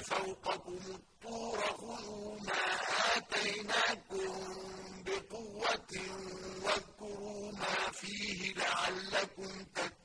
فوقكم الطور خذوا ما آتيناكم بقوة واذكروا ما فيه لعلكم تتقون.